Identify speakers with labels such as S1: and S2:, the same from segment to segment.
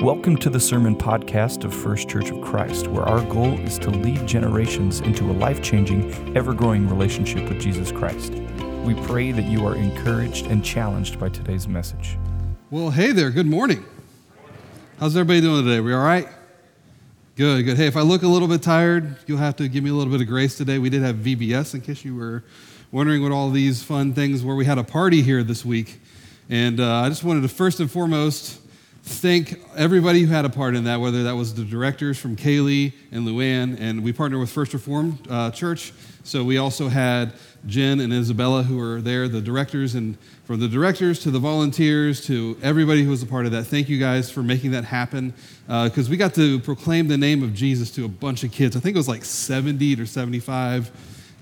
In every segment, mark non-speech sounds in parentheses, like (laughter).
S1: Welcome to the Sermon Podcast of First Church of Christ, where our goal is to lead generations into a life changing, ever growing relationship with Jesus Christ. We pray that you are encouraged and challenged by today's message.
S2: Well, hey there. Good morning. How's everybody doing today? We all right? Good, good. Hey, if I look a little bit tired, you'll have to give me a little bit of grace today. We did have VBS, in case you were wondering what all these fun things were. We had a party here this week. And uh, I just wanted to first and foremost thank everybody who had a part in that, whether that was the directors from Kaylee and Luann, and we partner with First Reformed uh, Church. So we also had Jen and Isabella who were there, the directors, and from the directors to the volunteers to everybody who was a part of that. Thank you guys for making that happen because uh, we got to proclaim the name of Jesus to a bunch of kids. I think it was like 70 or 75.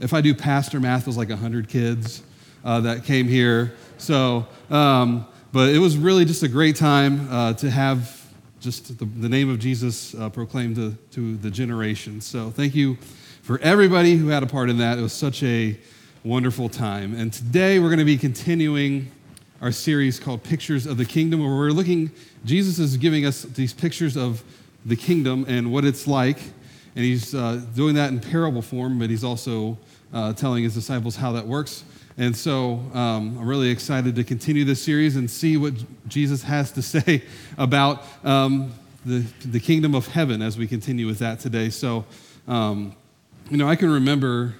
S2: If I do pastor math, it was like 100 kids uh, that came here. So, um, but it was really just a great time uh, to have just the, the name of Jesus uh, proclaimed to, to the generation. So, thank you for everybody who had a part in that. It was such a wonderful time. And today we're going to be continuing our series called Pictures of the Kingdom, where we're looking, Jesus is giving us these pictures of the kingdom and what it's like. And he's uh, doing that in parable form, but he's also uh, telling his disciples how that works. And so um, I'm really excited to continue this series and see what Jesus has to (laughs) say about um, the, the kingdom of heaven as we continue with that today. So, um, you know, I can remember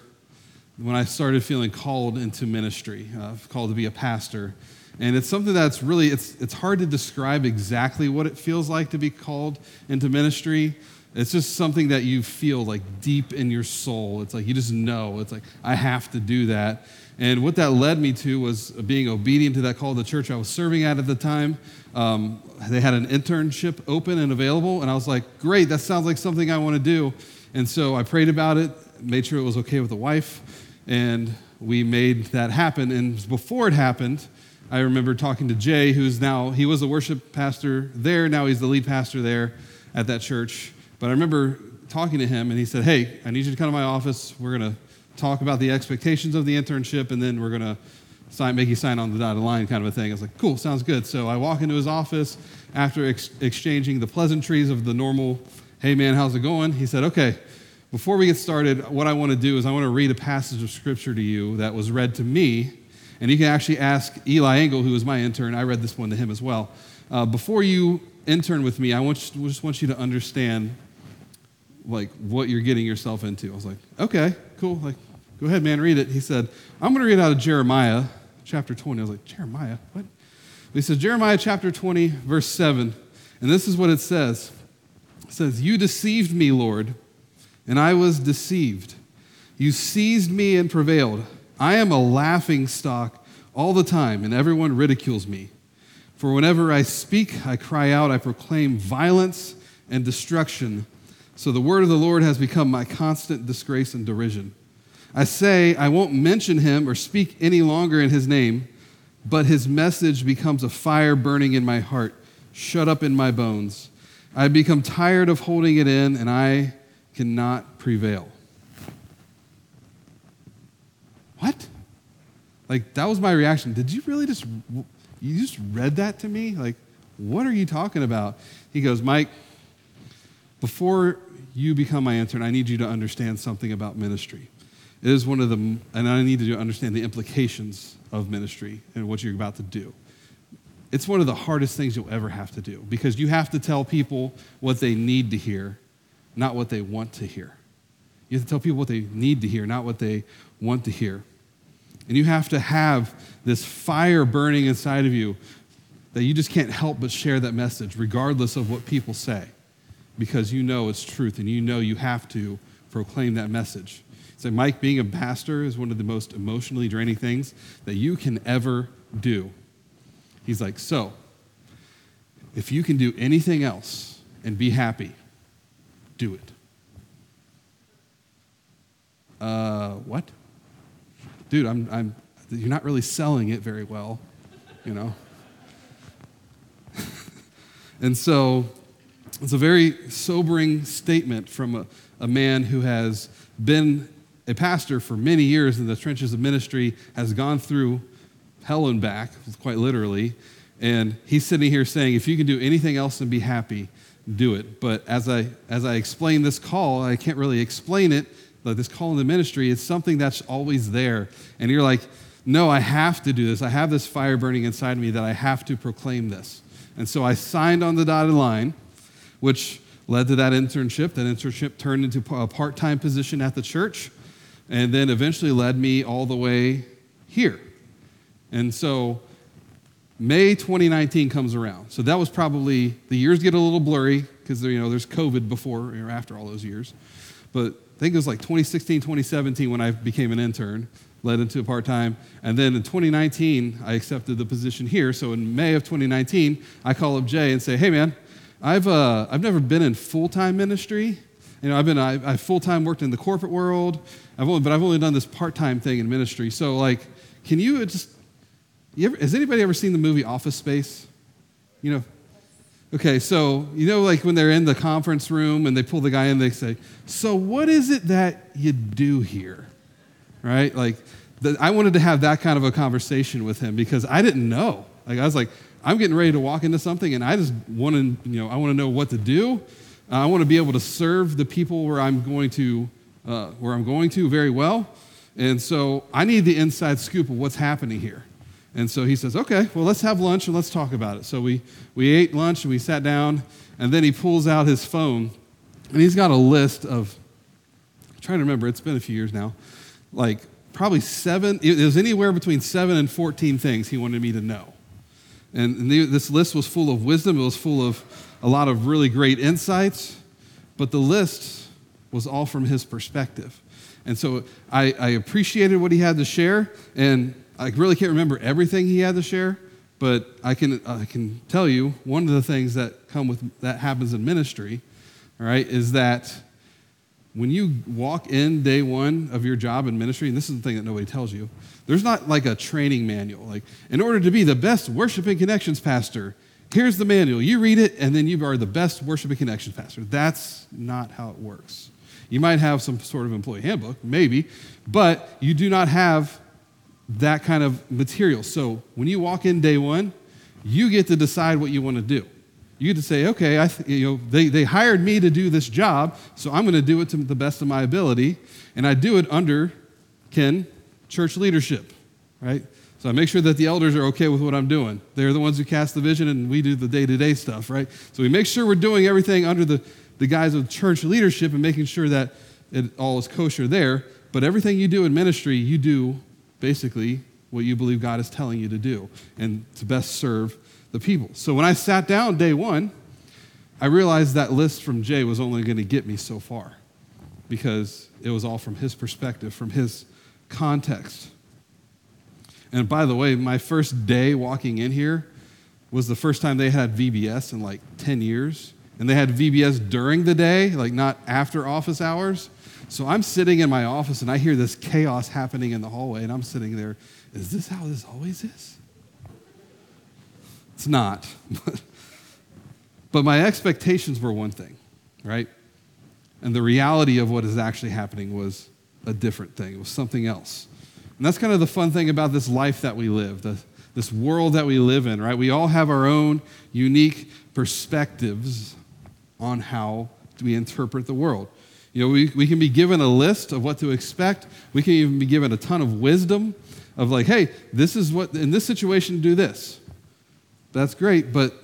S2: when I started feeling called into ministry, uh, called to be a pastor. And it's something that's really, it's, it's hard to describe exactly what it feels like to be called into ministry. It's just something that you feel like deep in your soul. It's like you just know. It's like, I have to do that. And what that led me to was being obedient to that call of the church I was serving at at the time. Um, they had an internship open and available, and I was like, great, that sounds like something I want to do. And so I prayed about it, made sure it was okay with the wife, and we made that happen. And before it happened, I remember talking to Jay, who's now, he was a worship pastor there, now he's the lead pastor there at that church. But I remember talking to him, and he said, Hey, I need you to come to my office. We're going to talk about the expectations of the internship, and then we're going to sign, make you sign on the dotted line kind of a thing. I was like, Cool, sounds good. So I walk into his office after ex- exchanging the pleasantries of the normal, Hey, man, how's it going? He said, Okay, before we get started, what I want to do is I want to read a passage of scripture to you that was read to me. And you can actually ask Eli Engel, who was my intern. I read this one to him as well. Uh, before you intern with me, I want you, just want you to understand like what you're getting yourself into. I was like, okay, cool. Like, go ahead, man, read it. He said, I'm going to read out of Jeremiah chapter 20. I was like, Jeremiah? What? He said, Jeremiah chapter 20, verse 7. And this is what it says. It says, You deceived me, Lord and I was deceived. You seized me and prevailed. I am a laughing stock all the time, and everyone ridicules me. For whenever I speak, I cry out, I proclaim violence and destruction. So the word of the Lord has become my constant disgrace and derision. I say, I won't mention him or speak any longer in his name, but his message becomes a fire burning in my heart, shut up in my bones. I become tired of holding it in, and I cannot prevail. What? Like, that was my reaction. Did you really just, you just read that to me? Like, what are you talking about? He goes, Mike, before you become my intern, I need you to understand something about ministry. It is one of the, and I need to understand the implications of ministry and what you're about to do. It's one of the hardest things you'll ever have to do because you have to tell people what they need to hear not what they want to hear. You have to tell people what they need to hear, not what they want to hear. And you have to have this fire burning inside of you that you just can't help but share that message, regardless of what people say, because you know it's truth and you know you have to proclaim that message. So, Mike, being a pastor is one of the most emotionally draining things that you can ever do. He's like, So, if you can do anything else and be happy, do it. Uh, what? Dude, I'm, I'm, you're not really selling it very well, you know? (laughs) and so it's a very sobering statement from a, a man who has been a pastor for many years in the trenches of ministry, has gone through hell and back, quite literally, And he's sitting here saying, if you can do anything else and be happy, do it. But as I, as I explain this call, I can't really explain it, like this call in the ministry, it's something that's always there. And you're like, no, I have to do this. I have this fire burning inside me that I have to proclaim this. And so I signed on the dotted line, which led to that internship. That internship turned into a part time position at the church, and then eventually led me all the way here. And so May 2019 comes around. So that was probably, the years get a little blurry because you know, there's COVID before or after all those years. But I think it was like 2016, 2017 when I became an intern, led into a part time. And then in 2019, I accepted the position here. So in May of 2019, I call up Jay and say, hey man, I've, uh, I've never been in full time ministry. You know, I've been, I, I full time worked in the corporate world, I've only, but I've only done this part time thing in ministry. So, like, can you just you ever, has anybody ever seen the movie Office Space? You know? Okay, so you know, like when they're in the conference room and they pull the guy in, they say, So, what is it that you do here? Right? Like, the, I wanted to have that kind of a conversation with him because I didn't know. Like, I was like, I'm getting ready to walk into something and I just want to, you know, I want to know what to do. I want to be able to serve the people where I'm going to, uh, where I'm going to very well. And so I need the inside scoop of what's happening here. And so he says, okay, well, let's have lunch and let's talk about it. So we, we ate lunch and we sat down, and then he pulls out his phone, and he's got a list of, I'm trying to remember, it's been a few years now, like probably seven, it was anywhere between seven and 14 things he wanted me to know. And, and this list was full of wisdom, it was full of a lot of really great insights, but the list was all from his perspective. And so I, I appreciated what he had to share, and I really can't remember everything he had to share, but I can, I can tell you one of the things that come with that happens in ministry, all right, is that when you walk in day one of your job in ministry, and this is the thing that nobody tells you, there's not like a training manual. Like, in order to be the best worshiping connections pastor, here's the manual. You read it, and then you are the best worshiping connection pastor. That's not how it works. You might have some sort of employee handbook, maybe, but you do not have that kind of material. So when you walk in day one, you get to decide what you want to do. You get to say, okay, I th- you know, they, they hired me to do this job, so I'm going to do it to the best of my ability, and I do it under, Ken, church leadership, right? So I make sure that the elders are okay with what I'm doing. They're the ones who cast the vision, and we do the day to day stuff, right? So we make sure we're doing everything under the, the guise of church leadership and making sure that it all is kosher there. But everything you do in ministry, you do basically what you believe God is telling you to do and to best serve the people. So when I sat down day one, I realized that list from Jay was only going to get me so far because it was all from his perspective, from his context. And by the way, my first day walking in here was the first time they had VBS in like 10 years. And they had VBS during the day, like not after office hours. So I'm sitting in my office and I hear this chaos happening in the hallway, and I'm sitting there. Is this how this always is? It's not. (laughs) but my expectations were one thing, right? And the reality of what is actually happening was a different thing, it was something else. And that's kind of the fun thing about this life that we live, the, this world that we live in, right? We all have our own unique perspectives on how we interpret the world. You know, we, we can be given a list of what to expect. We can even be given a ton of wisdom of like, hey, this is what, in this situation, do this. That's great, but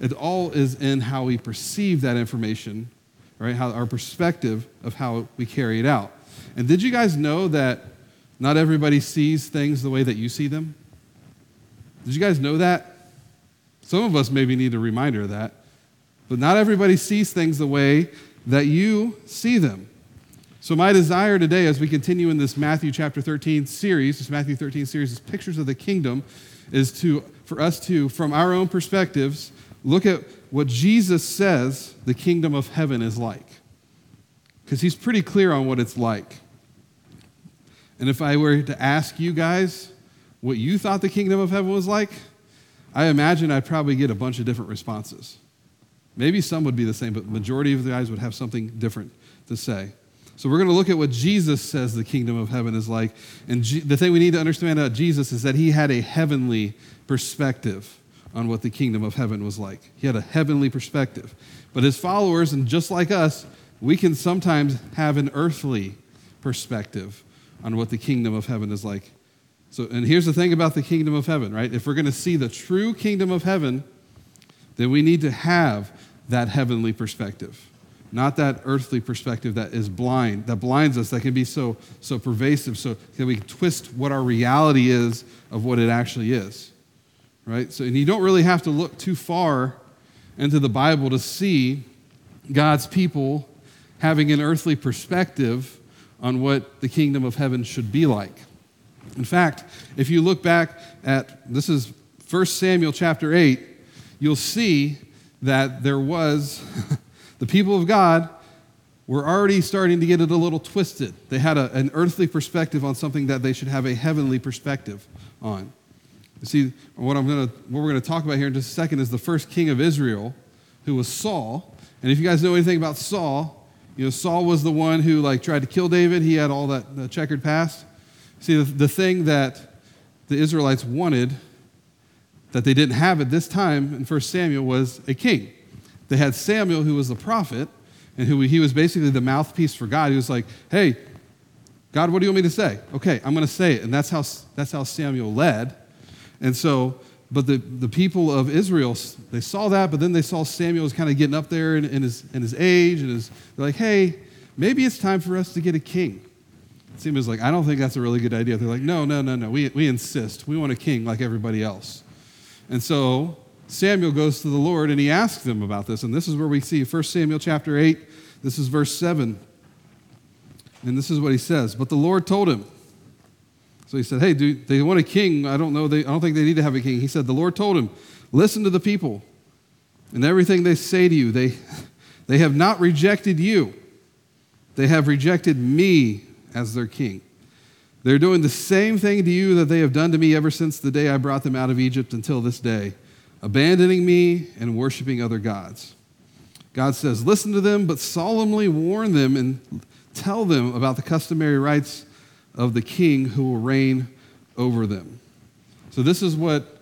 S2: it all is in how we perceive that information, right? How our perspective of how we carry it out. And did you guys know that not everybody sees things the way that you see them? Did you guys know that? Some of us maybe need a reminder of that. But not everybody sees things the way that you see them. So, my desire today, as we continue in this Matthew chapter 13 series, this Matthew 13 series, is pictures of the kingdom, is to, for us to, from our own perspectives, look at what Jesus says the kingdom of heaven is like. Because he's pretty clear on what it's like. And if I were to ask you guys what you thought the kingdom of heaven was like, I imagine I'd probably get a bunch of different responses. Maybe some would be the same, but the majority of the guys would have something different to say. So we're going to look at what Jesus says the kingdom of heaven is like. And G- the thing we need to understand about Jesus is that he had a heavenly perspective on what the kingdom of heaven was like. He had a heavenly perspective. But his followers, and just like us, we can sometimes have an earthly perspective on what the kingdom of heaven is like. So, and here's the thing about the kingdom of heaven, right? If we're going to see the true kingdom of heaven, then we need to have that heavenly perspective, not that earthly perspective that is blind, that blinds us, that can be so, so pervasive, so that we can twist what our reality is of what it actually is, right? So, and you don't really have to look too far into the Bible to see God's people having an earthly perspective on what the kingdom of heaven should be like. In fact, if you look back at this is 1 Samuel chapter 8, you'll see that there was (laughs) the people of God were already starting to get it a little twisted. They had a, an earthly perspective on something that they should have a heavenly perspective on. You see, what, I'm gonna, what we're going to talk about here in just a second is the first king of Israel, who was Saul. And if you guys know anything about Saul, you know, Saul was the one who like tried to kill David. He had all that checkered past. See, the, the thing that the Israelites wanted that they didn't have at this time in 1 Samuel was a king. They had Samuel, who was the prophet, and who he was basically the mouthpiece for God. He was like, hey, God, what do you want me to say? Okay, I'm going to say it. And that's how, that's how Samuel led. And so, but the, the people of Israel, they saw that, but then they saw Samuel was kind of getting up there in, in, his, in his age, and his, they're like, hey, maybe it's time for us to get a king. Samuel's like, I don't think that's a really good idea. They're like, no, no, no, no. We, we insist. We want a king like everybody else. And so Samuel goes to the Lord and he asks them about this. And this is where we see 1 Samuel chapter 8. This is verse 7. And this is what he says. But the Lord told him. So he said, Hey, do they want a king? I don't know. They, I don't think they need to have a king. He said, The Lord told him, Listen to the people and everything they say to you. They, (laughs) they have not rejected you, they have rejected me as their king. They're doing the same thing to you that they have done to me ever since the day I brought them out of Egypt until this day, abandoning me and worshiping other gods. God says, Listen to them, but solemnly warn them and tell them about the customary rights of the king who will reign over them. So, this is what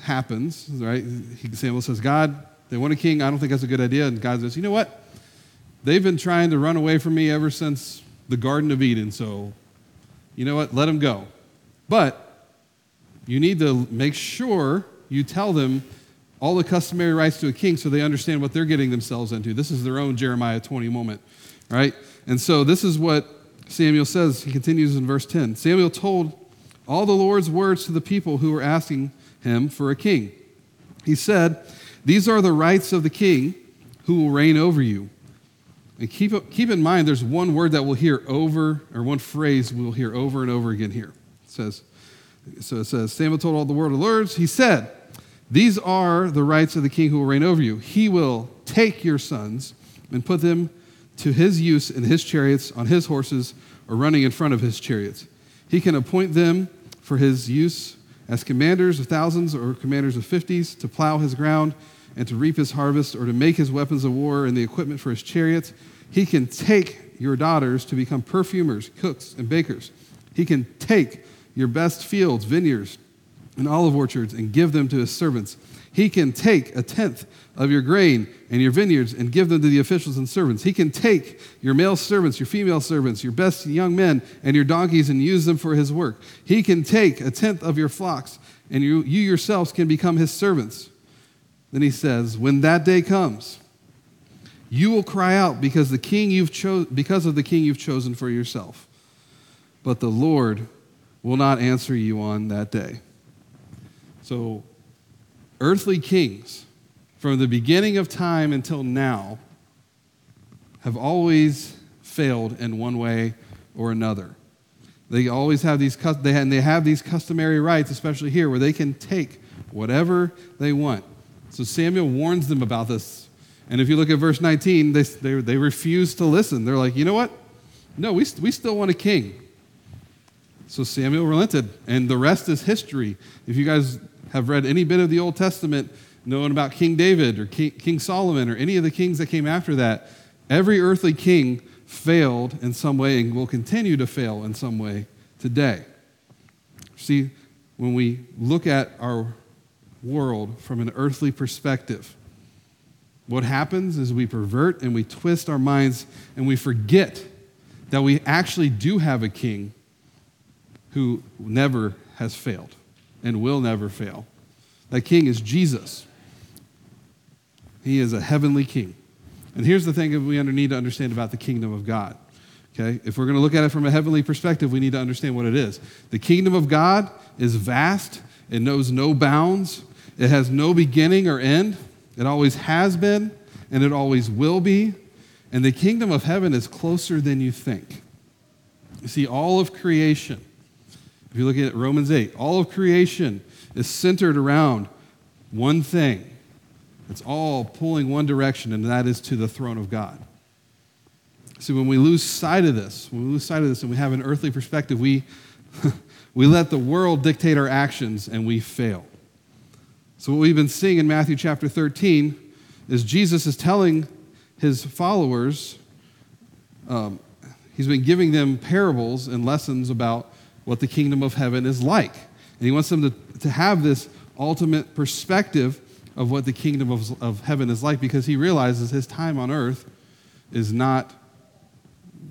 S2: happens, right? Samuel says, God, they want a king. I don't think that's a good idea. And God says, You know what? They've been trying to run away from me ever since the Garden of Eden, so you know what? Let them go. But you need to make sure you tell them all the customary rights to a king so they understand what they're getting themselves into. This is their own Jeremiah 20 moment, right? And so this is what Samuel says. He continues in verse 10. Samuel told all the Lord's words to the people who were asking him for a king. He said, These are the rights of the king who will reign over you. And keep, keep in mind, there's one word that we'll hear over, or one phrase we'll hear over and over again here. It says, so it says, Samuel told all the world of lords, he said, These are the rights of the king who will reign over you. He will take your sons and put them to his use in his chariots, on his horses, or running in front of his chariots. He can appoint them for his use as commanders of thousands or commanders of fifties to plow his ground and to reap his harvest or to make his weapons of war and the equipment for his chariots. He can take your daughters to become perfumers, cooks, and bakers. He can take your best fields, vineyards, and olive orchards and give them to his servants. He can take a tenth of your grain and your vineyards and give them to the officials and servants. He can take your male servants, your female servants, your best young men, and your donkeys and use them for his work. He can take a tenth of your flocks, and you, you yourselves can become his servants. Then he says, When that day comes, you will cry out because, the king you've cho- because of the king you've chosen for yourself. But the Lord will not answer you on that day. So, earthly kings, from the beginning of time until now, have always failed in one way or another. They always have these, they have, they have these customary rights, especially here, where they can take whatever they want. So Samuel warns them about this and if you look at verse 19, they, they, they refuse to listen. They're like, you know what? No, we, we still want a king. So Samuel relented, and the rest is history. If you guys have read any bit of the Old Testament, knowing about King David or King, Solomon or any of the kings that came after that, every earthly king failed in some way and will continue to fail in some way today. See, when we look at our world from an earthly perspective. What happens is we pervert and we twist our minds and we forget that we actually do have a king who never has failed and will never fail. That king is Jesus. He is a heavenly king. And here's the thing that we need to understand about the kingdom of God. Okay? If we're going to look at it from a heavenly perspective, we need to understand what it is. The kingdom of God is vast, it knows no bounds, it has no beginning or end. It always has been, and it always will be. And the kingdom of heaven is closer than you think. You see, all of creation, if you look at Romans 8, all of creation is centered around one thing. It's all pulling one direction, and that is to the throne of God. See, when we lose sight of this, when we lose sight of this and we have an earthly perspective, we, (laughs) we let the world dictate our actions and we fail. So, what we've been seeing in Matthew chapter 13 is Jesus is telling his followers, um, he's been giving them parables and lessons about what the kingdom of heaven is like. And he wants them to, to have this ultimate perspective of what the kingdom of, of heaven is like because he realizes his time on earth is not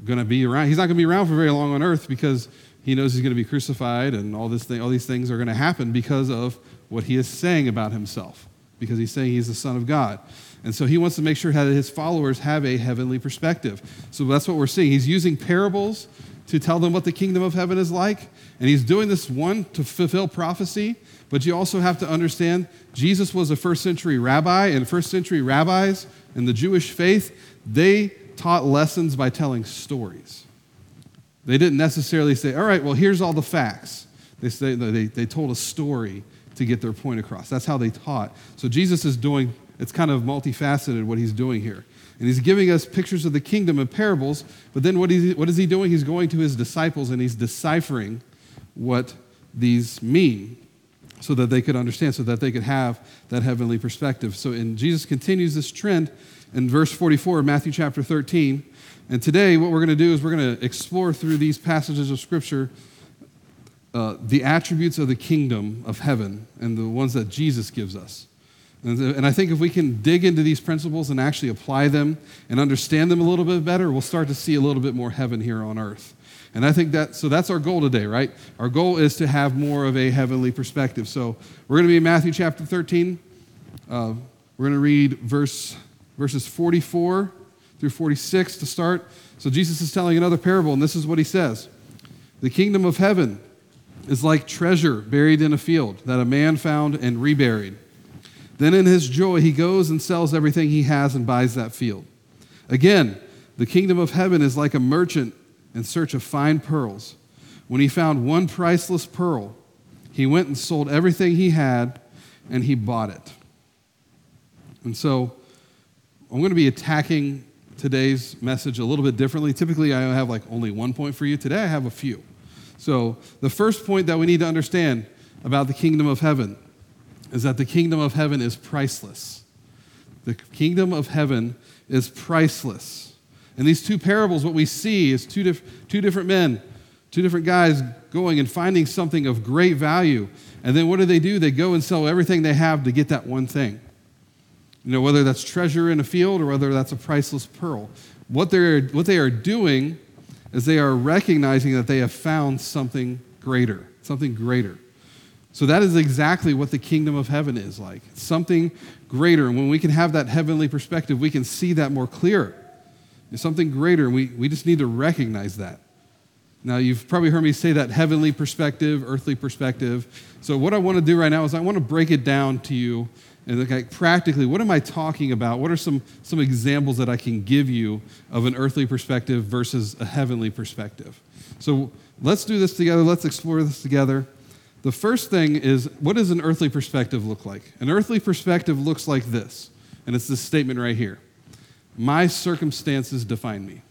S2: going to be around. He's not going to be around for very long on earth because he knows he's going to be crucified and all, this thing, all these things are going to happen because of what he is saying about himself, because he's saying he's the Son of God. And so he wants to make sure that his followers have a heavenly perspective. So that's what we're seeing. He's using parables to tell them what the kingdom of heaven is like. And he's doing this one to fulfill prophecy, but you also have to understand Jesus was a first century rabbi, and first century rabbis in the Jewish faith, they taught lessons by telling stories. They didn't necessarily say, all right, well, here's all the facts. They, say, they, they told a story to get their point across. That's how they taught. So Jesus is doing, it's kind of multifaceted what he's doing here. And he's giving us pictures of the kingdom in parables, but then what is, what is he doing? He's going to his disciples and he's deciphering what these mean so that they could understand, so that they could have that heavenly perspective. So, and Jesus continues this trend in verse 44 of Matthew chapter 13. And today, what we're going to do is we're going to explore through these passages of Scripture uh, the attributes of the kingdom of heaven and the ones that Jesus gives us. And, I think if we can dig into these principles and actually apply them and understand them a little bit better, we'll start to see a little bit more heaven here on earth. And I think that, so that's our goal today, right? Our goal is to have more of a heavenly perspective. So we're going to be in Matthew chapter 13. Uh, we're going to read verse verses 44 through 46 to start. So Jesus is telling another parable, and this is what he says The kingdom of heaven is like treasure buried in a field that a man found and reburied. Then in his joy, he goes and sells everything he has and buys that field. Again, the kingdom of heaven is like a merchant in search of fine pearls. When he found one priceless pearl, he went and sold everything he had and he bought it. And so I'm going to be attacking today's message a little bit differently. Typically, I have like only one point for you. Today, I have a few. So, the first point that we need to understand about the kingdom of heaven is that the kingdom of heaven is priceless. The kingdom of heaven is priceless. In these two parables, what we see is two, two different men, two different guys going and finding something of great value. And then what do they do? They go and sell everything they have to get that one thing. You know, whether that's treasure in a field or whether that's a priceless pearl. What, they're, what they are doing is they are recognizing that they have found something greater, something greater. So that is exactly what the kingdom of heaven is like. it's something greater. And when we can have that heavenly perspective, we can see that more clear. It's something greater, and we, we just need to recognize that. Now, you've probably heard me say that heavenly perspective, earthly perspective. So, what I want to do right now is I want to break it down to you and like practically, what am I talking about? What are some, some examples that I can give you of an earthly perspective versus a heavenly perspective? So let's do this together. Let's explore this together. The first thing is what does an earthly perspective look like? An earthly perspective looks like this, and it's this statement right here My circumstances define me.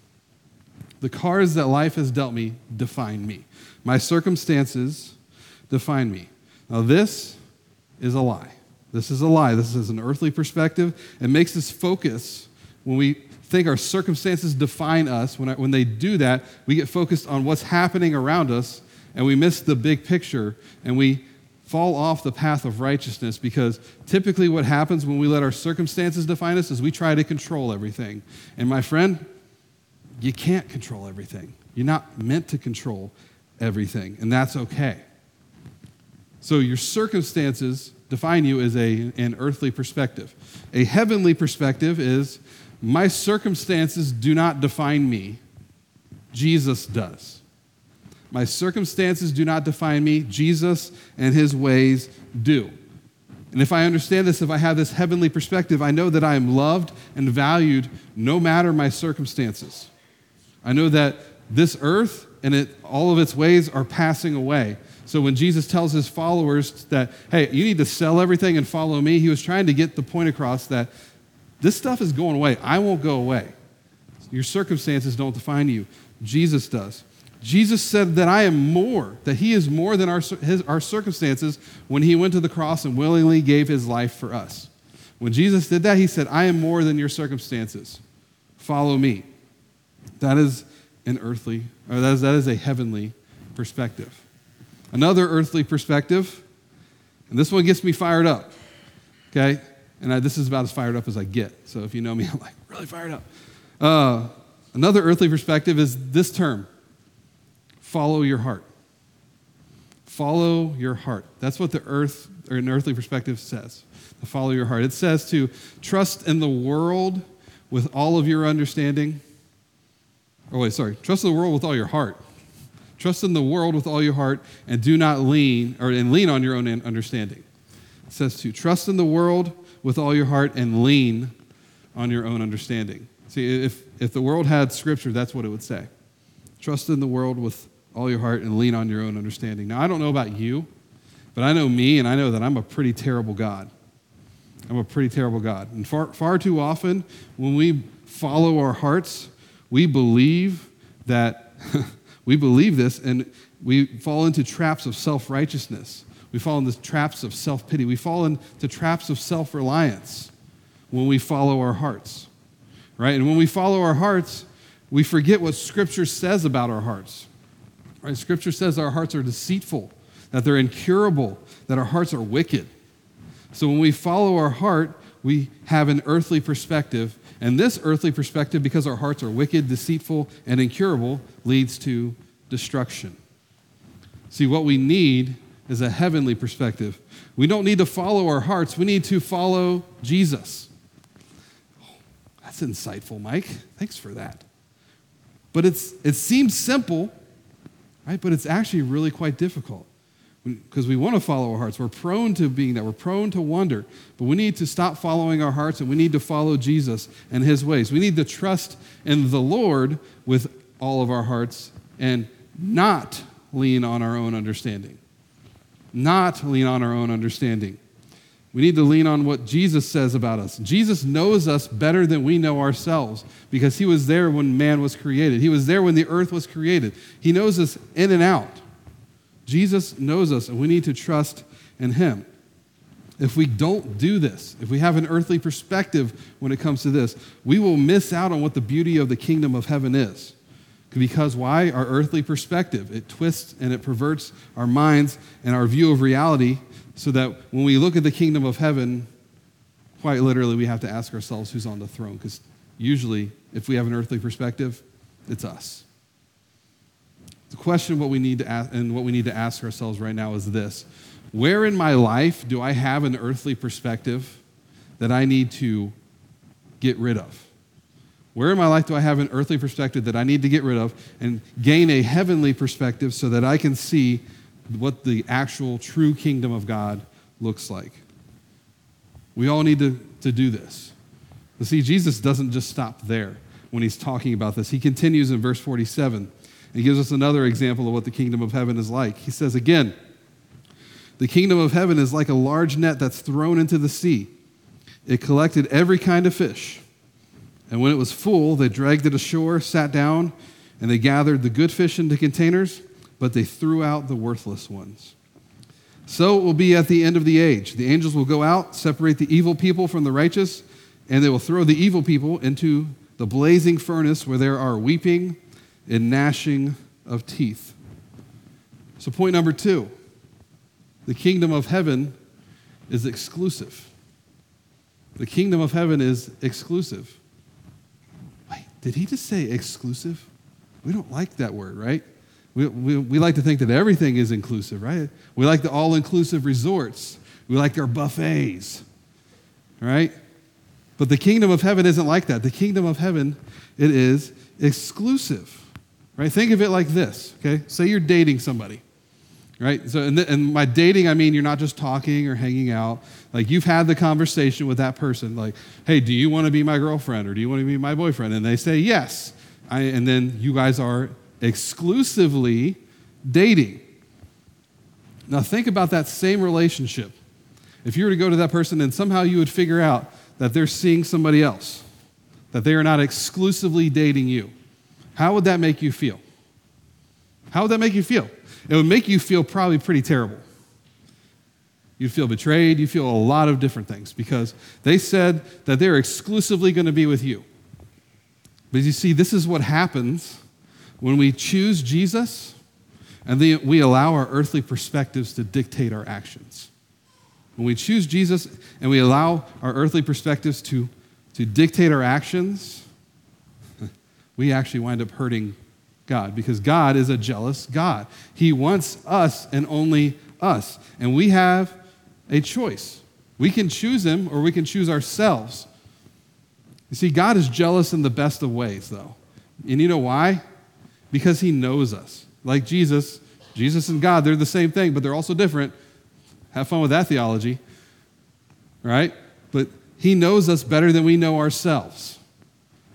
S2: The cards that life has dealt me define me. My circumstances define me. Now, this is a lie. This is a lie. This is an earthly perspective. It makes us focus when we think our circumstances define us. When, I, when they do that, we get focused on what's happening around us and we miss the big picture and we fall off the path of righteousness because typically what happens when we let our circumstances define us is we try to control everything. And my friend, you can't control everything. You're not meant to control everything, and that's okay. So your circumstances define you as a, an earthly perspective. A heavenly perspective is my circumstances do not define me, Jesus does. My circumstances do not define me. Jesus and his ways do. And if I understand this, if I have this heavenly perspective, I know that I am loved and valued no matter my circumstances. I know that this earth and it, all of its ways are passing away. So when Jesus tells his followers that, hey, you need to sell everything and follow me, he was trying to get the point across that this stuff is going away. I won't go away. Your circumstances don't define you, Jesus does. Jesus said that I am more, that he is more than our, his, our circumstances when he went to the cross and willingly gave his life for us. When Jesus did that, he said, I am more than your circumstances. Follow me. That is an earthly, or that is, that is a heavenly perspective. Another earthly perspective, and this one gets me fired up, okay? And I, this is about as fired up as I get. So if you know me, (laughs) I'm like really fired up. Uh, another earthly perspective is this term follow your heart. Follow your heart. That's what the earth, or an earthly perspective says. To follow your heart. It says to trust in the world with all of your understanding. Oh, wait, sorry. Trust in the world with all your heart. Trust in the world with all your heart and do not lean, or and lean on your own understanding. It says to trust in the world with all your heart and lean on your own understanding. See, if, if the world had scripture, that's what it would say. Trust in the world with all your heart and lean on your own understanding. Now, I don't know about you, but I know me, and I know that I'm a pretty terrible God. I'm a pretty terrible God. And far, far too often, when we follow our hearts, we believe that (laughs) we believe this, and we fall into traps of self righteousness. We fall into traps of self pity. We fall into traps of self reliance when we follow our hearts, right? And when we follow our hearts, we forget what Scripture says about our hearts. Right? Scripture says our hearts are deceitful, that they're incurable, that our hearts are wicked. So when we follow our heart, we have an earthly perspective. And this earthly perspective, because our hearts are wicked, deceitful, and incurable, leads to destruction. See, what we need is a heavenly perspective. We don't need to follow our hearts, we need to follow Jesus. Oh, that's insightful, Mike. Thanks for that. But it's, it seems simple, right? But it's actually really quite difficult because we want to follow our hearts. We're prone to being that. We're prone to wonder. But we need to stop following our hearts and we need to follow Jesus and his ways. We need to trust in the Lord with all of our hearts and not lean on our own understanding. Not lean on our own understanding. We need to lean on what Jesus says about us. Jesus knows us better than we know ourselves because he was there when man was created. He was there when the earth was created. He knows us in and out. Jesus knows us, and we need to trust in him. If we don't do this, if we have an earthly perspective when it comes to this, we will miss out on what the beauty of the kingdom of heaven is. Because why? Our earthly perspective. It twists and it perverts our minds and our view of reality so that when we look at the kingdom of heaven, quite literally, we have to ask ourselves who's on the throne. Because usually, if we have an earthly perspective, it's us. The question what we need to ask, and what we need to ask ourselves right now is this Where in my life do I have an earthly perspective that I need to get rid of? Where in my life do I have an earthly perspective that I need to get rid of and gain a heavenly perspective so that I can see what the actual true kingdom of God looks like. We all need to, to do this. But see, Jesus doesn't just stop there when he's talking about this. He continues in verse 47 and gives us another example of what the kingdom of heaven is like. He says again, the kingdom of heaven is like a large net that's thrown into the sea. It collected every kind of fish. And when it was full, they dragged it ashore, sat down, and they gathered the good fish into containers but they threw out the worthless ones. So it will be at the end of the age. The angels will go out, separate the evil people from the righteous, and they will throw the evil people into the blazing furnace where there are weeping and gnashing of teeth. So, point number two the kingdom of heaven is exclusive. The kingdom of heaven is exclusive. Wait, did he just say exclusive? We don't like that word, right? We, we, we like to think that everything is inclusive, right? We like the all inclusive resorts. We like our buffets, right? But the kingdom of heaven isn't like that. The kingdom of heaven, it is exclusive, right? Think of it like this, okay? Say you're dating somebody, right? So, and, th- and my dating, I mean you're not just talking or hanging out. Like you've had the conversation with that person, like, hey, do you want to be my girlfriend or do you want to be my boyfriend? And they say yes. I, and then you guys are exclusively dating. Now, think about that same relationship. If you were to go to that person and somehow you would figure out that they're seeing somebody else, that they are not exclusively dating you, how would that make you feel? How would that make you feel? It would make you feel probably pretty terrible. You'd feel betrayed. You feel a lot of different things because they said that they're exclusively going to be with you. But you see, this is what happens when we choose Jesus and we allow our earthly perspectives to dictate our actions. When we choose Jesus and we allow our earthly perspectives to, to dictate our actions, (laughs) we actually wind up hurting God because God is a jealous God. He wants us and only us. And we have a choice. We can choose Him or we can choose ourselves. You see, God is jealous in the best of ways, though. And you know why? Because He knows us. Like Jesus, Jesus and God, they're the same thing, but they're also different. Have fun with that theology, right? But He knows us better than we know ourselves.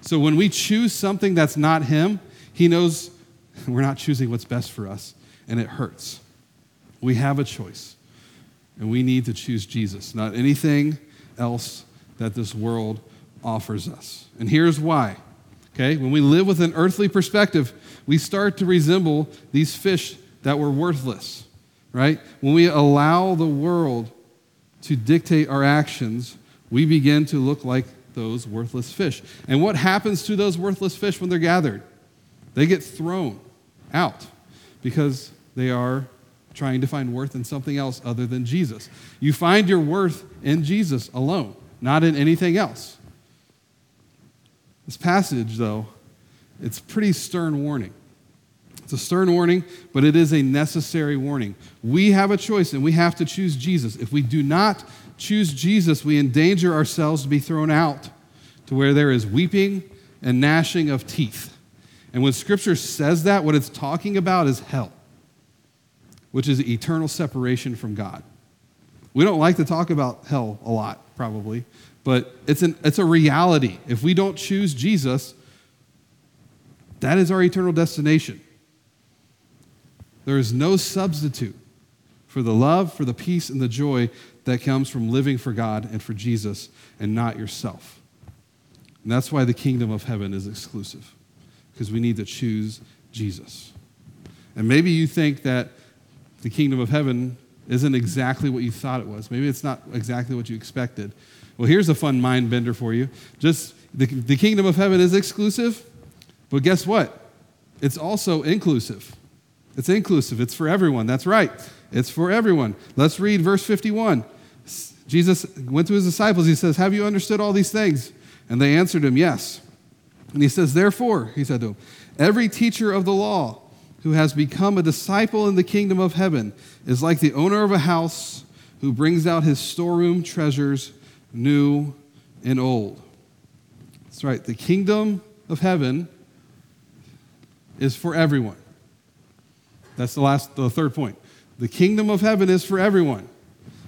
S2: So when we choose something that's not Him, He knows (laughs) we're not choosing what's best for us, and it hurts. We have a choice, and we need to choose Jesus, not anything else that this world offers us. And here's why. Okay, when we live with an earthly perspective, we start to resemble these fish that were worthless right? When we allow the world to dictate our actions, we begin to look like those worthless fish. And what happens to those worthless fish when they're gathered? They get thrown out because they are trying to find worth in something else other than Jesus. You find your worth in Jesus alone, not in anything else. This passage, though, it's pretty stern warning. It's a stern warning, but it is a necessary warning. We have a choice and we have to choose Jesus. If we do not choose Jesus, we endanger ourselves to be thrown out to where there is weeping and gnashing of teeth. And when scripture says that, what it's talking about is hell, which is eternal separation from God. We don't like to talk about hell a lot, probably, but it's, an, it's a reality. If we don't choose Jesus, that is our eternal destination. There is no substitute for the love, for the peace, and the joy that comes from living for God and for Jesus and not yourself. And that's why the kingdom of heaven is exclusive, because we need to choose Jesus. And maybe you think that the kingdom of heaven isn't exactly what you thought it was. Maybe it's not exactly what you expected. Well, here's a fun mind bender for you. Just the, the kingdom of heaven is exclusive, but guess what? It's also inclusive. It's inclusive, it's for everyone. That's right. It's for everyone. Let's read verse 51. Jesus went to his disciples. He says, Have you understood all these things? And they answered him, Yes. And he says, Therefore, he said to them, every teacher of the law who has become a disciple in the kingdom of heaven is like the owner of a house who brings out his storeroom treasures, new and old. That's right. The kingdom of heaven is for everyone. That's the last, the third point. The kingdom of heaven is for everyone.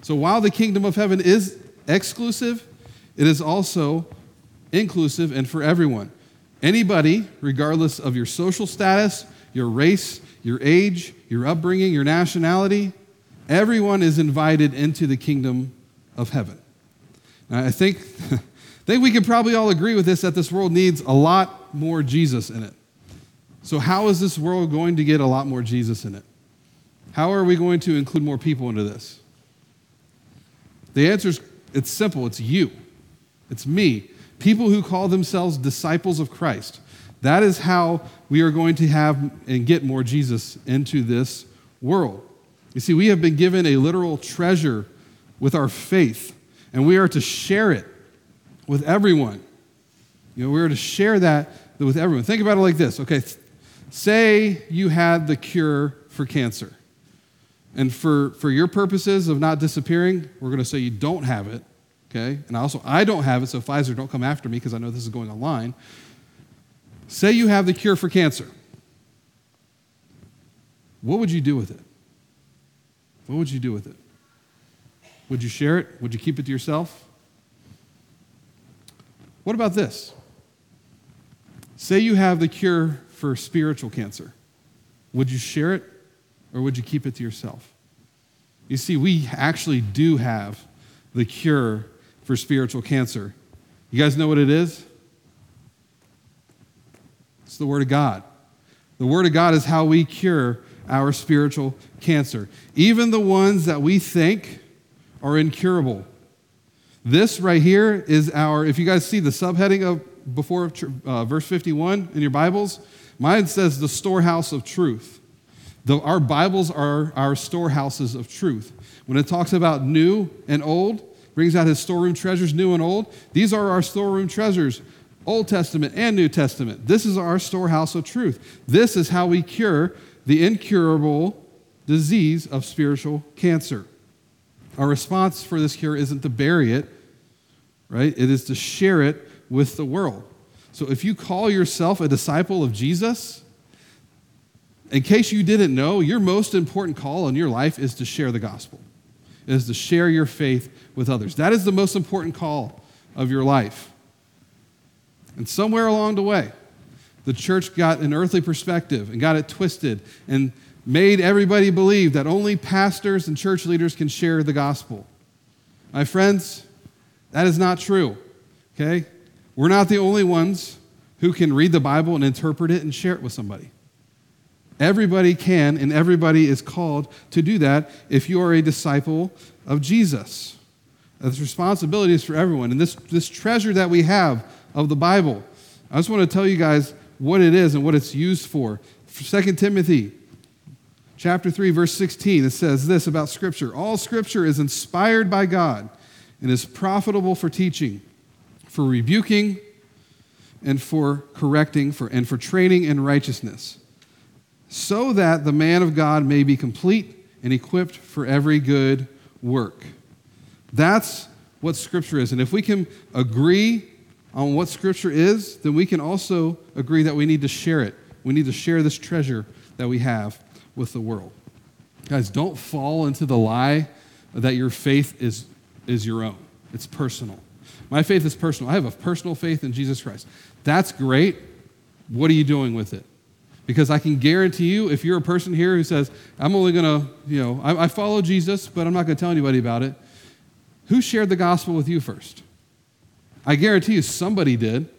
S2: So while the kingdom of heaven is exclusive, it is also inclusive and for everyone. Anybody, regardless of your social status, your race, your age, your upbringing, your nationality, everyone is invited into the kingdom of heaven. I think, I (laughs) think we can probably all agree with this that this world needs a lot more Jesus in it. So, how is this world going to get a lot more Jesus in it? How are we going to include more people into this? The answer is it's simple it's you, it's me. People who call themselves disciples of Christ. That is how we are going to have and get more Jesus into this world. You see, we have been given a literal treasure with our faith, and we are to share it with everyone. You know, we are to share that with everyone. Think about it like this. Okay, say you had the cure for cancer. And for, for your purposes of not disappearing, we're going to say you don't have it. Okay? And also, I don't have it, so Pfizer, don't come after me because I know this is going online. Say you have the cure for cancer. What would you do with it? What would you do with it? Would you share it? Would you keep it to yourself? What about this? Say you have the cure for spiritual cancer. Would you share it or would you keep it to yourself? You see, we actually do have the cure for spiritual cancer. You guys know what it is? It's the Word of God. The Word of God is how we cure our spiritual cancer, even the ones that we think are incurable. This right here is our, if you guys see the subheading of before uh, verse 51 in your Bibles, mine says the storehouse of truth. The, our Bibles are our storehouses of truth. When it talks about new and old, brings out his storeroom treasures, new and old, these are our storeroom treasures, Old Testament and New Testament. This is our storehouse of truth. This is how we cure the incurable disease of spiritual cancer. Our response for this cure isn't to bury it, right? It is to share it with the world. So if you call yourself a disciple of Jesus, in case you didn't know, your most important call in your life is to share the gospel, is to share your faith with others. That is the most important call of your life. And somewhere along the way, the church got an earthly perspective and got it twisted and made everybody believe that only pastors and church leaders can share the gospel. My friends, that is not true. Okay? We're not the only ones who can read the Bible and interpret it and share it with somebody. Everybody can, and everybody is called to do that if you are a disciple of Jesus. This responsibility is for everyone. And this, this treasure that we have of the Bible, I just want to tell you guys what it is and what it's used for. 2 Timothy chapter 3 verse 16 it says this about scripture. All scripture is inspired by God and is profitable for teaching for rebuking and for correcting for and for training in righteousness so that the man of God may be complete and equipped for every good work. That's what scripture is. And if we can agree on what Scripture is, then we can also agree that we need to share it. We need to share this treasure that we have with the world. Guys, don't fall into the lie that your faith is, is your own, it's personal. My faith is personal. I have a personal faith in Jesus Christ. That's great. What are you doing with it? Because I can guarantee you, if you're a person here who says, I'm only going to, you know, I, I follow Jesus, but I'm not going to tell anybody about it, who shared the gospel with you first? I guarantee you somebody did.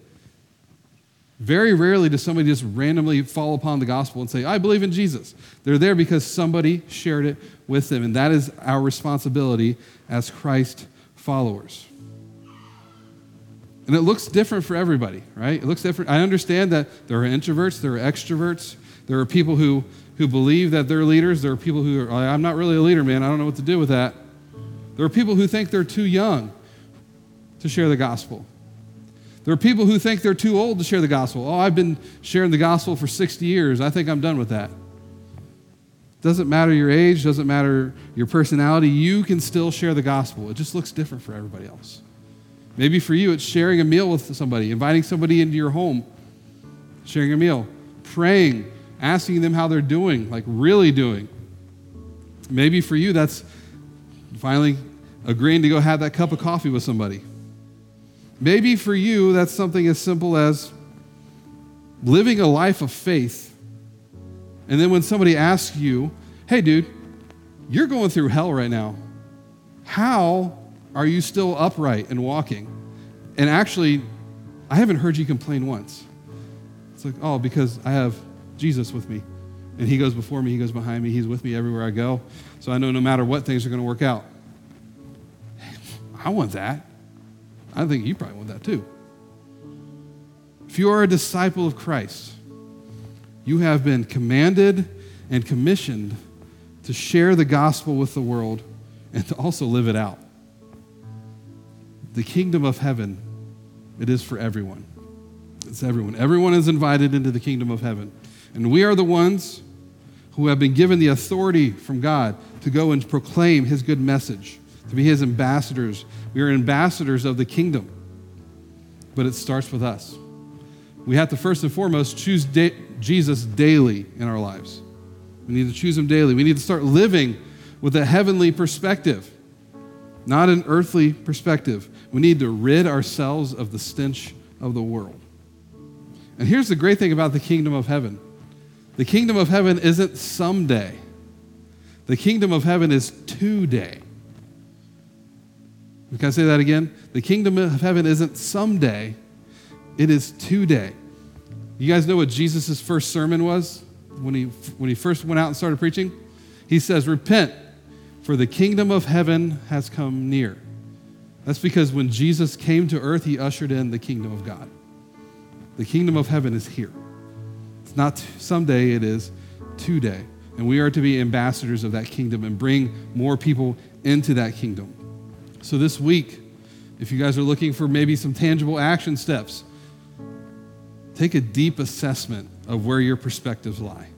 S2: Very rarely does somebody just randomly fall upon the gospel and say, I believe in Jesus. They're there because somebody shared it with them, and that is our responsibility as Christ followers. And it looks different for everybody, right? It looks different. I understand that there are introverts, there are extroverts, there are people who, who believe that they're leaders, there are people who are, I'm not really a leader, man, I don't know what to do with that. There are people who think they're too young to share the gospel. There are people who think they're too old to share the gospel. Oh, I've been sharing the gospel for 60 years. I think I'm done with that. Doesn't matter your age, doesn't matter your personality, you can still share the gospel. It just looks different for everybody else. Maybe for you, it's sharing a meal with somebody, inviting somebody into your home, sharing a meal, praying, asking them how they're doing, like really doing. Maybe for you, that's finally agreeing to go have that cup of coffee with somebody. Maybe for you, that's something as simple as living a life of faith. And then when somebody asks you, hey, dude, you're going through hell right now. How are you still upright and walking? And actually, I haven't heard you complain once. It's like, oh, because I have Jesus with me. And he goes before me, he goes behind me, he's with me everywhere I go. So I know no matter what, things are going to work out. (laughs) I want that. I think you probably want that too. If you are a disciple of Christ, you have been commanded and commissioned to share the gospel with the world and to also live it out. The kingdom of heaven, it is for everyone. It's everyone. Everyone is invited into the kingdom of heaven. And we are the ones who have been given the authority from God to go and proclaim his good message, to be his ambassadors. We are ambassadors of the kingdom. But it starts with us. We have to first and foremost choose da- Jesus daily in our lives. We need to choose him daily. We need to start living with a heavenly perspective, not an earthly perspective. We need to rid ourselves of the stench of the world. And here's the great thing about the kingdom of heaven the kingdom of heaven isn't someday, the kingdom of heaven is today. Can I say that again? The kingdom of heaven isn't someday, it is today. You guys know what Jesus' first sermon was when he, when he first went out and started preaching? He says, Repent, for the kingdom of heaven has come near. That's because when Jesus came to earth, he ushered in the kingdom of God. The kingdom of heaven is here. It's not someday, it is today. And we are to be ambassadors of that kingdom and bring more people into that kingdom. So this week, if you guys are looking for maybe some tangible action steps, take a deep assessment of where your perspectives lie.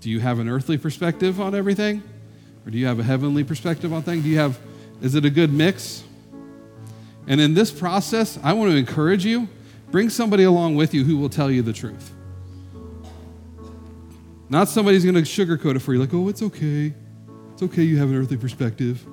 S2: Do you have an earthly perspective on everything? Or do you have a heavenly perspective on things? Do you have, is it a good mix? And in this process, I want to encourage you bring somebody along with you who will tell you the truth. Not somebody's going to sugarcoat it for you, like, oh, it's okay. It's okay you have an earthly perspective.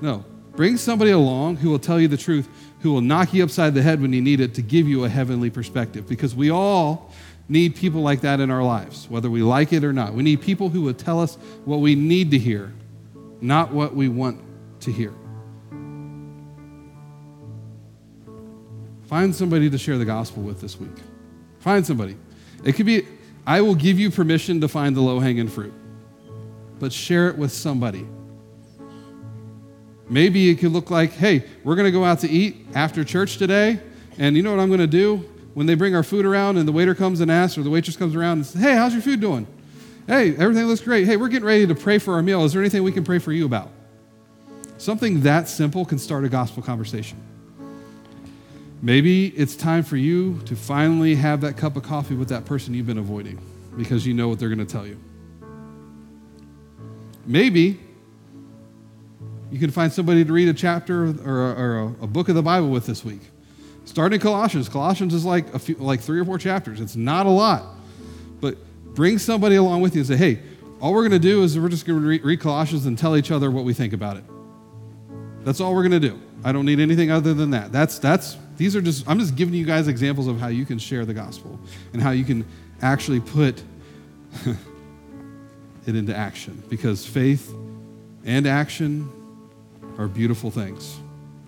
S2: No. Bring somebody along who will tell you the truth, who will knock you upside the head when you need it to give you a heavenly perspective. Because we all need people like that in our lives, whether we like it or not. We need people who will tell us what we need to hear, not what we want to hear. Find somebody to share the gospel with this week. Find somebody. It could be I will give you permission to find the low hanging fruit, but share it with somebody. Maybe it could look like, hey, we're going to go out to eat after church today, and you know what I'm going to do? When they bring our food around and the waiter comes and asks, or the waitress comes around and says, hey, how's your food doing? Hey, everything looks great. Hey, we're getting ready to pray for our meal. Is there anything we can pray for you about? Something that simple can start a gospel conversation. Maybe it's time for you to finally have that cup of coffee with that person you've been avoiding because you know what they're going to tell you. Maybe you can find somebody to read a chapter or, a, or a, book of the Bible with this week. Starting Colossians. Colossians is like a few, like three or four chapters. It's not a lot, but bring somebody along with you and say, "Hey, all we're going to do is we're just going to read, read Colossians and tell each other what we think about it." That's all we're going to do. I don't need anything other than that. That's that's these are just I'm just giving you guys examples of how you can share the gospel and how you can actually put (laughs) it into action because faith and action are beautiful things.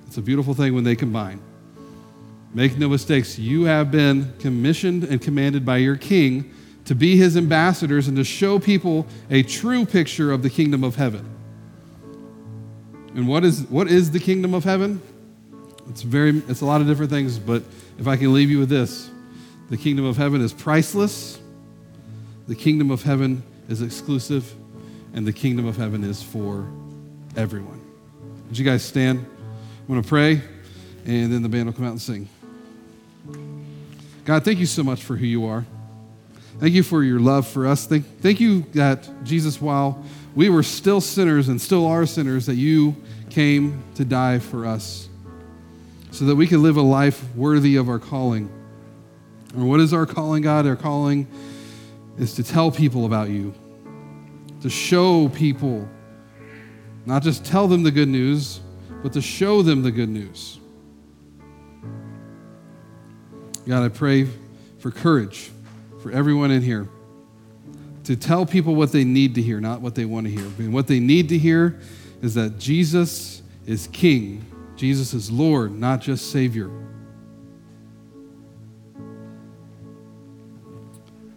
S2: It's a beautiful thing when they combine. Make no mistakes, you have been commissioned and commanded by your king to be his ambassadors and to show people a true picture of the kingdom of heaven. And what is, what is the kingdom of heaven? It's very it's a lot of different things, but if I can leave you with this, the kingdom of heaven is priceless. The kingdom of heaven is exclusive, and the kingdom of heaven is for everyone. Would you guys stand? I'm going to pray, and then the band will come out and sing. God, thank you so much for who you are. Thank you for your love for us. Thank, thank you that, Jesus, while we were still sinners and still are sinners, that you came to die for us so that we could live a life worthy of our calling. Or what is our calling, God? Our calling is to tell people about you, to show people, not just tell them the good news, but to show them the good news. God, I pray for courage for everyone in here to tell people what they need to hear, not what they want to hear. And what they need to hear is that Jesus is King, Jesus is Lord, not just Savior.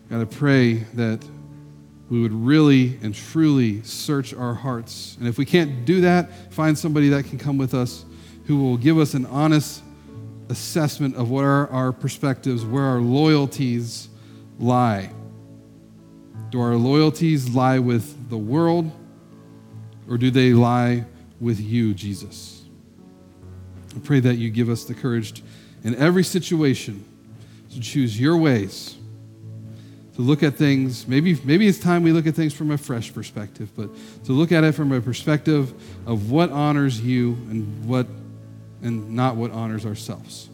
S2: God, I pray that we would really and truly search our hearts. And if we can't do that, find somebody that can come with us who will give us an honest assessment of where our perspectives, where our loyalties lie. Do our loyalties lie with the world or do they lie with you, Jesus? I pray that you give us the courage in every situation to choose your ways, to look at things. Maybe, maybe it's time we look at things from a fresh perspective, but to look at it from a perspective of what honors you and what and not what honors ourselves.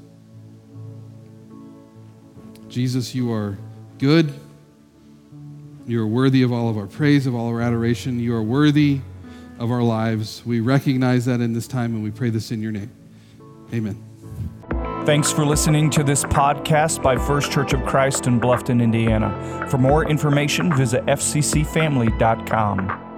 S2: Jesus, you are good. You are worthy of all of our praise, of all our adoration. You are worthy of our lives. We recognize that in this time, and we pray this in your name. Amen.
S1: Thanks for listening to this podcast by First Church of Christ in Bluffton, Indiana. For more information, visit fccfamily.com.